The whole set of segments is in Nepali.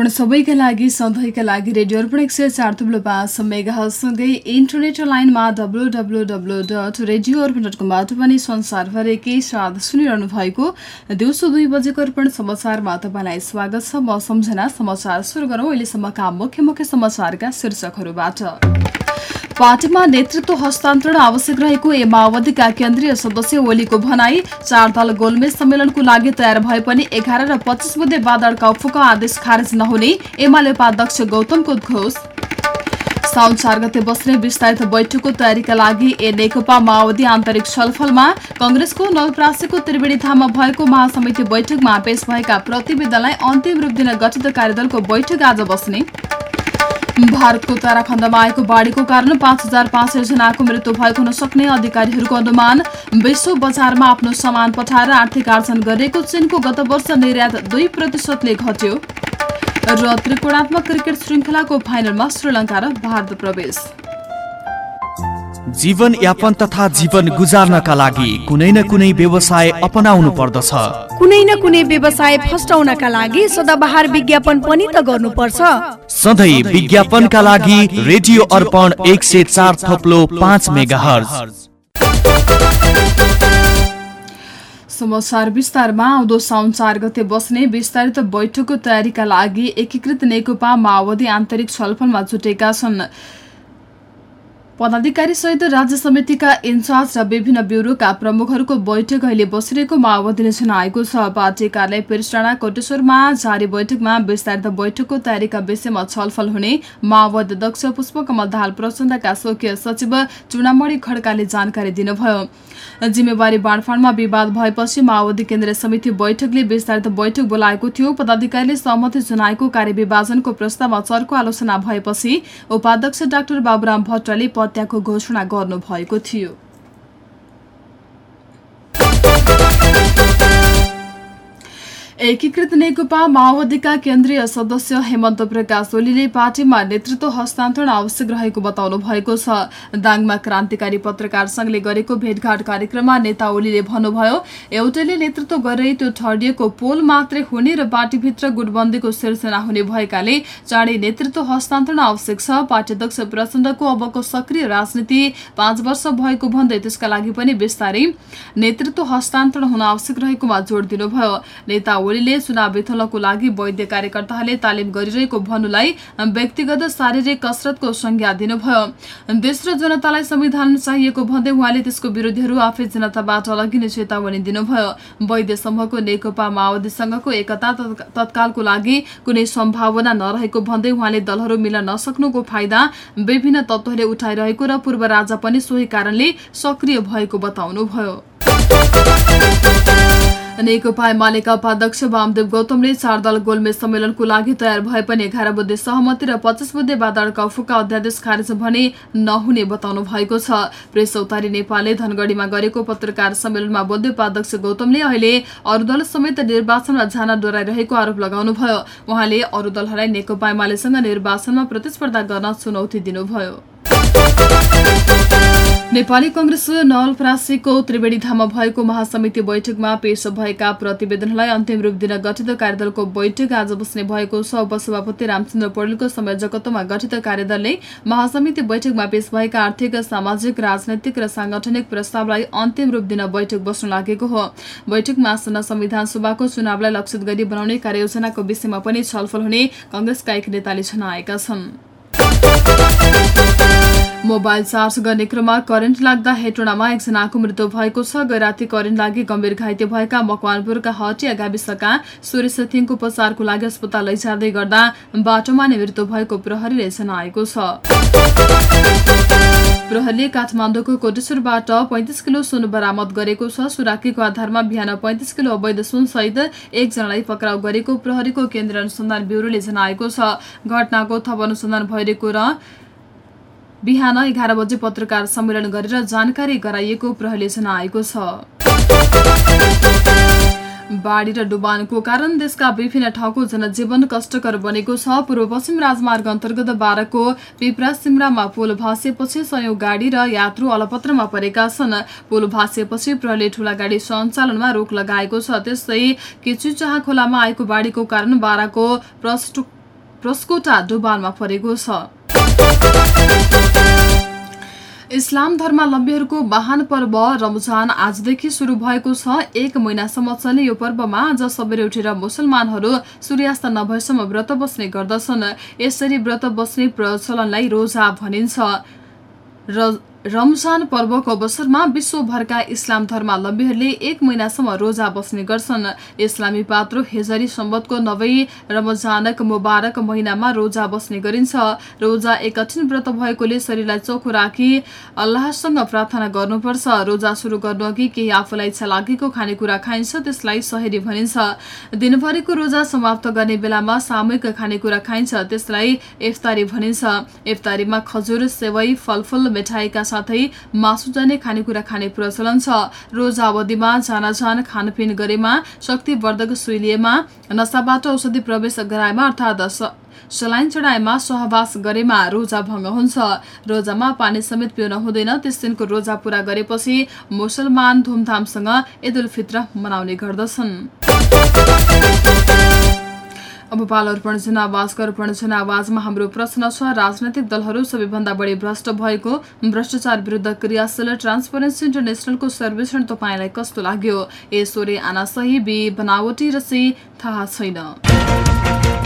अर्पण सबैका लागि सधैँका लागि रेडियो अर्पण एक सय चार थुप्लो पाँच मेगासँगै इन्टरनेट लाइनमा W W W dot radio Arpan dot कमबाट पनि संसारभरिकै साथ सुनिरहनु भएको दिउँसो दुई बजेको अर्पण समाचारमा तपाईँलाई स्वागत छ। म सम्झना समाचार सुरु गरौँ। अहिलेसम्मका मुख्य मुख्य समाचारका शीर्षकहरूबाट। पार्टीमा नेतृत्व हस्तान्तरण आवश्यक रहेको ए माओवादीका केन्द्रीय सदस्य ओलीको भनाई चार दल गोलमेज सम्मेलनको लागि तयार भए पनि एघार र पच्चिस बुधे बादलका उफुका आदेश खारेज नहुने एमाले उपाध्यक्ष गौतमको घोष। साउन चार गते बस्ने विस्तारित बैठकको तयारीका लागि ए नेकपा माओवादी आन्तरिक छलफलमा कंग्रेसको नवलप्रासीको त्रिवेणी धाममा भएको महासमिति बैठकमा पेश भएका प्रतिवेदनलाई अन्तिम रूप दिन गठित कार्यदलको बैठक आज बस्ने। भारतको उत्तराखण्डमा आएको बाढीको कारण पाँच हजार पाँच सय जनाको मृत्यु भएको हुन सक्ने अधिकारीहरूको अनुमान। विश्व बजारमा आफ्नो सामान पठाएर आर्थिक आर्जन गरेको चीनको गत वर्ष निर्यात दुई प्रतिशतले घट्यो। र त्रिकोणात्मक क्रिकेट श्रृङ्खलाको फाइनलमा श्रीलङ्का र भारत प्रवेश। जीवन यापन तथा जीवन गुजार्नका लागि कुनै न कुनै व्यवसाय अपनाउनु पर्दछ। कुनै न कुनै व्यवसाय फस्टाउनका लागि सदाबहार विज्ञापन पनि त गर्नुपर्छ। सधैँ विज्ञापनका लागि रेडियो अर्पण एक सय चार थप्लो पाँच मेगा समाचार विस्तारमा आउँदो साउन चार गते बस्ने विस्तारित बैठकको तयारीका लागि एकीकृत नेकपा माओवादी आन्तरिक छलफलमा जुटेका छन्। पदाधिकारी सहित राज्य समितिका इन्चार्ज र विभिन्न ब्युरोका प्रमुखहरूको बैठक अहिले बसिरहेको माओवादीले जनाएको छ पार्टी कार्यालय पेरिसडाँडा कोटेश्वरमा जारी बैठकमा विस्तारित बैठकको तयारीका विषयमा छलफल हुने माओवादी अध्यक्ष पुष्पकमल दाहाल प्रचण्डका स्वकीय सचिव चुनामणी खड्काले जानकारी दिनुभयो। जिम्मेवारी बाँडफाँडमा विवाद भएपछि माओवादी केन्द्रीय समिति बैठकले विस्तारित बैठक बोलाएको थियो। पदाधिकारीले सहमति जनाएको कार्यविभाजनको प्रस्तावमा चर्को आलोचना भएपछि उपाध्यक्ष डाक्टर बाबुराम भट्टले हत्याको घोषणा गर्नुभएको थियो। एकीकृत नेकपा माओवादीका केन्द्रीय सदस्य हेमन्त प्रकाश ओलीले पार्टीमा नेतृत्व हस्तान्तरण आवश्यक रहेको बताउनु भएको छ दाङमा क्रान्तिकारी पत्रकार संघले गरेको भेटघाट कार्यक्रममा नेता ओलीले भन्नुभयो एउटैले नेतृत्व गरेर त्यो ठडिएको पोल मात्रै हुने र पार्टीभित्र गुटबन्दीको सिर्जना हुने भएकाले चाँडै नेतृत्व हस्तान्तरण आवश्यक छ पार्टी अध्यक्ष प्रचण्डको अबको सक्रिय राजनीति पाँच वर्ष भएको भन्दै त्यसका लागि पनि विस्तारै नेतृत्व हस्तान्तरण हुन आवश्यक रहेकोमा जोड़ दिनुभयो नेता ओलीले चुनाव विथलको लागि वैद्य कार्यकर्ताहरूले तालिम गरिरहेको भन्नुलाई व्यक्तिगत शारीरिक कसरतको संज्ञा दिनुभयो। देश र जनतालाई संविधान चाहिएको भन्दै उहाँले त्यसको विरोधीहरू आफै जनताबाट अलगिने चेतावनी दिनुभयो। वैद्य समूहको नेकपा माओवादीसँगको एकता तत्कालको लागि कुनै सम्भावना नरहेको भन्दै उहाँले दलहरू मिल्न नसक्नुको फाइदा विभिन्न तत्त्वहरूले उठाइरहेको र पूर्व राजा पनि सोही कारणले सक्रिय भएको बताउनुभयो। नेकपा एमालेका उपाध्यक्ष वामदेव गौतमले चार दल गोलमेज सम्मेलनको लागि तयार भए पनि एघार बुद्धे सहमति र पच्चिस बुद्धे बादलका उफुका अध्यादेश खारेज भने नहुने बताउनु भएको छ। प्रेस चौतारी नेपालले धनगढ़ीमा गरेको पत्रकार सम्मेलनमा बोल्दै उपाध्यक्ष गौतमले अहिले अरू दल समेत निर्वाचनमा जान डोराइरहेको आरोप लगाउनुभयो। उहाँले अरू दलहरूलाई नेकपा एमालेसँग निर्वाचनमा प्रतिस्पर्धा गर्न चुनौती दिनुभयो। नेपाली कंग्रेस नवलपरासीको त्रिवेणी धाममा भएको महासमिति बैठकमा पेश भएका प्रतिवेदनलाई अन्तिम रूप दिन गठित कार्यदलको बैठक आज बस्ने भएको छ। उपसभापति रामचन्द्र पौडेलको संयोजकत्वमा गठित कार्यदलले महासमिति बैठकमा पेश भएका आर्थिक सामाजिक राजनैतिक र सांगठनिक प्रस्तावलाई अन्तिम रूप दिन बैठक बस्न लागेको हो। बैठकमा आसन्न संविधान सभाको चुनावलाई लक्षित गरी बनाउने कार्ययोजनाको विषयमा पनि छलफल हुने कंग्रेसका एक नेताले जनाएका छन्। मोबाइल चार्ज गर्ने क्रममा करेन्ट लाग्दा हेटोडामा एकजनाको मृत्यु भएको छ। गैराती करेन्ट लागि गम्भीर घाइते भएका मकवानपुरका हटिया गाविसका सुरेश थिङको उपचारको लागि अस्पताल लैजाँदै गर्दा बाटोमा नै मृत्यु भएको प्रहरीले जनाएको छ। प्रहरीले काठमाडौँको कोटेश्वरबाट पैंतिस किलो सुन बरामद गरेको छ। सुराकीको आधारमा बिहान पैंतिस किलो अवैध सुनसहित एकजनालाई पक्राउ गरेको प्रहरीको केन्द्रीय अनुसन्धान ब्युरोले जनाएको छ। घटनाको थप अनुसन्धान भइरहेको र बिहान एघार बजे पत्रकार सम्मेलन गरेर जानकारी गराइएको प्रहरीले जनाएको छ। बाढी र डुबानको कारण देशका विभिन्न ठाउँको जनजीवन कष्टकर बनेको छ। पूर्व पश्चिम राजमार्ग अन्तर्गत बाह्रको पिप्रा सिमरामा पुल भाँसिएपछि सयौं गाडी र यात्रु अलपत्रमा परेका छन्। पुल भाँसिएपछि प्रहरीले ठूला गाडी सञ्चालनमा रोक लगाएको छ। त्यस्तै किचुचाहा खोलामा आएको बाढीको कारण बाह्रको प्रस्कोटा डुबानमा परेको छ। इस्लाम धर्मावलम्बीहरूको वाहन पर्व रमजान आजदेखि शुरू भएको छ। एक महिनासम्म चल्ने यो पर्वमा आज सबेर उठेर मुसलमानहरू सूर्यास्त नभएसम्म व्रत बस्ने गर्दछन्। यसरी व्रत बस्ने प्रचलनलाई रोजा भनिन्छ। रमजान पर्वको अवसरमा विश्वभरका इस्लाम धर्मावलम्बीहरूले एक महिनासम्म रोजा बस्ने गर्छन्। इस्लामी पात्रो हेजरी सम्बतको नवै रमजानक मुबारक महिनामा रोजा बस्ने गरिन्छ। रोजा एक कठिन व्रत भएकोले शरीरलाई चोखो राखी अल्लाहसँग प्रार्थना गर्नुपर्छ। रोजा सुरु गर्नु अघि केही आफूलाई इच्छा लागेको खानेकुरा खाइन्छ त्यसलाई सहेरी भनिन्छ। दिनभरिको रोजा समाप्त गर्ने बेलामा सामूहिक खानेकुरा खाइन्छ त्यसलाई इफ्तारी भनिन्छ। इफ्तारीमा खजुर सेवै फलफुल मिठाईका साथै मासु जाने खानेकुरा खाने प्रचलन छ। रोजा अवधिमा जानाजान खानपिन गरेमा शक्तिवर्धक सुई लिएमा नसाबाट औषधि प्रवेश गराएमा अर्थात् सलाइन चढाएमा सहवास गरेमा रोजा भङ्ग हुन्छ। रोजामा पानी समेत पिउन हुँदैन। त्यस दिनको रोजा पूरा गरेपछि मुसलमान धुमधामसँग ईद उल फित्र मनाउने गर्दछन्। अब पाल अर्पण जनावासको अर्पण जनावाजमा हाम्रो प्रश्न छ। राजनैतिक दलहरू सबैभन्दा बढी भ्रष्ट भएको भ्रष्टाचार विरुद्ध क्रियाशील ट्रान्सपरेन्सी इन्टरनेसनलको सर्वेक्षण तपाईँलाई कस्तो लाग्यो? ए सोरे आना सही बी बनावटी र सी थाहा छैन।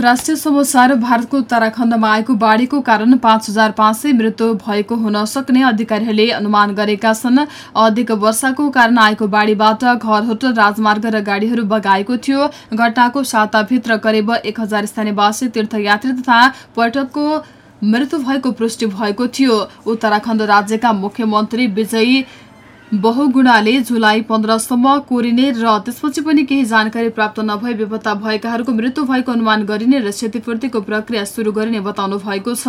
अन्तर्राष्ट्रिय समाचार भारतको उत्तराखण्डमा आएको बाढीको कारण पाँच हजार पाँच सय मृत्यु भएको हुन सक्ने अधिकारीहरूले अनुमान गरेका छन्। अधिक वर्षाको कारण आएको बाढीबाट घरहोट राजमार्ग र गाडीहरू बगाएको थियो। घटनाको साताभित्र करिब एक हजार स्थानीयवासी तीर्थयात्री तथा पर्यटकको मृत्यु भएको पुष्टि भएको थियो। उत्तराखण्ड राज्यका मुख्यमन्त्री विजयी बहुगुणाले जुलाई पन्ध्रसम्म कोरिने र त्यसपछि पनि केही जानकारी प्राप्त नभई बेपत्ता भएकाहरूको मृत्यु भएको अनुमान गरिने र क्षतिपूर्तिको प्रक्रिया सुरु गरिने बताउनु भएको छ।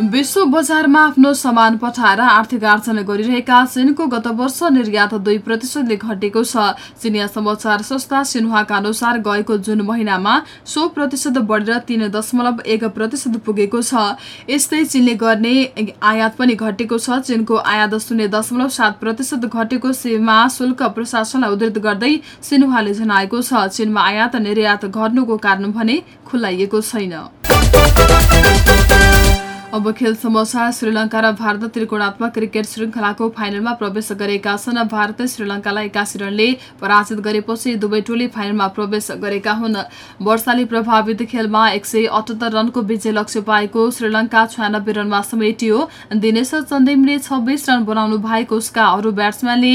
विश्व बजारमा आफ्नो सामान पठाएर आर्थिक आर्जन गरिरहेका चीनको गत वर्ष निर्यात दुई प्रतिशतले घटेको छ। चिनिया समाचार संस्था सिन्हाका अनुसार गएको जुन महिनामा सो प्रतिशत बढेर तीन दशमलव एक प्रतिशत पुगेको छ। यस्तै चीनले गर्ने आयात पनि घटेको छ। चीनको आयात शून्य दशमलव सात प्रतिशत घटेको सीमा शुल्क प्रशासनलाई उद्धृत गर्दै सिन्हाले जनाएको छ। चीनमा आयात निर्यात घट्नुको कारण भने खुलाइएको छैन। अब खेल समाचार श्रीलङ्का र भारत त्रिकोणात्मक क्रिकेट श्रृङ्खलाको फाइनलमा प्रवेश गरेका छन्। भारतले श्रीलङ्कालाई एकासी रनले पराजित गरेपछि दुवै टोली फाइनलमा प्रवेश गरेका हुन्। वर्षाले प्रभावित खेलमा एक रनको विजय लक्ष्य पाएको श्रीलङ्का छयानब्बे रनमा समेटियो। दिनेश चन्देमले छब्बीस रन बनाउनु भएको उसका अरू ब्याट्सम्यानले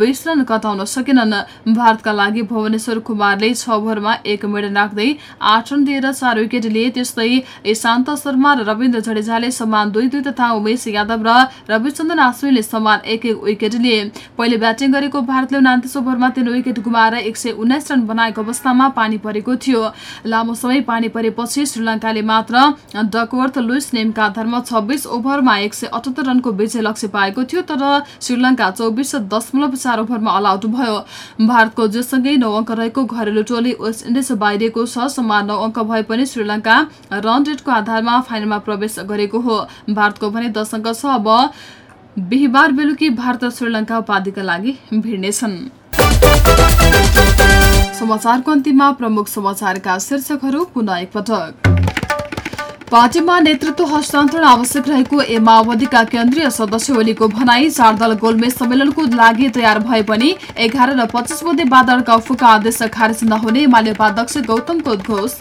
बीस रन कटाउन सकेनन्। भारतका लागि भुवनेश्वर कुमारले छ ओभरमा एक मेडल राख्दै आठ रन दिएर चार विकेट लिए त्यस्तै ईशान्त शर्मा र रविन्द्र जडेजा ओझाले समान दुई दुई तथा उमेश यादव र रविचन्द्रन आश्विनले समान एक एक विकेट लिए पहिले ब्याटिङ गरेको भारतले उनातिस ओभरमा तीन विकेट गुमाएर एक रन बनाएको अवस्थामा पानी परेको थियो लामो समय पानी परेपछि श्रीलङ्काले मात्र डकवर्थ लुइस नेमका आधारमा छब्बिस ओभरमा एक रनको विजय लक्ष्य पाएको थियो तर श्रीलङ्का चौबिस दशमलव चार ओभरमा अलआउट भयो भारतको जोसँगै नौ अङ्क रहेको घरेलु टोली वेस्ट इन्डिज बाहिरिएको छ समान नौ अङ्क भए पनि श्रीलङ्का रन रेटको आधारमा फाइनलमा प्रवेश गरे गरेको हो। भारतको भने दश अङ्क छ अब बिहिबार बेलुकी भारत र श्रीलङ्का उपाधिका लागि भिड्नेछन्। पार्टीमा नेतृत्व हस्तान्तरण आवश्यक रहेको ए माओवादीका केन्द्रीय सदस्य ओलीको भनाई चार दल गोलमेज सम्मेलनको लागि तयार भए पनि एघार र पच्चिस मध्ये बादलका उफुका आदेश खारेज नहुने माले उपाध्यक्ष गौतमको उद्घोष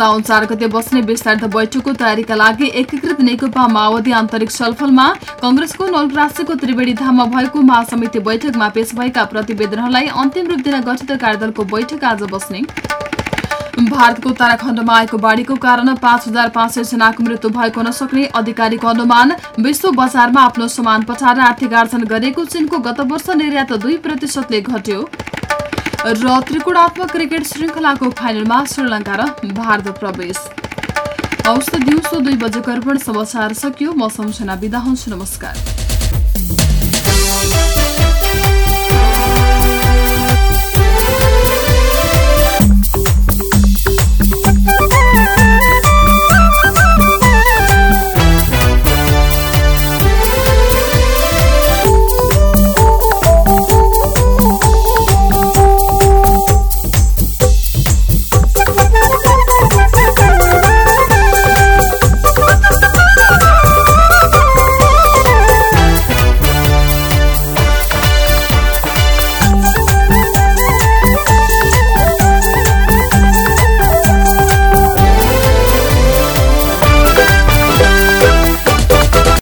साउन चार गते बस्ने विस्तारित बैठकको तयारीका लागि एकीकृत नेकपा माओवादी आन्तरिक छलफलमा कंग्रेसको नलप्रासीको त्रिवेणी धाममा भएको महासमिति बैठकमा पेश भएका प्रतिवेदनहरूलाई अन्तिम रूप दिन गठित कार्यदलको बैठक आज बस्ने। भारतको उत्तराखण्डमा आएको बाढ़ीको कारण पाँच हजार पाँच सय जनाको मृत्यु भएको नसक्ने अधिकारीको अनुमान विश्व बजारमा आफ्नो सामान पठाएर आर्थिक आर्जन गरेको चीनको गत वर्ष निर्यात दुई प्रतिशतले घट्यो। र त्रिकोणात्मक क्रिकेट श्रृङ्खलाको फाइनलमा श्रीलङ्का र भारत प्रवेश। औषध दिउँसो दुई बजेको अर्पण समाचार सकियो। म सम्झना बिदा हुन्छु। नमस्कार।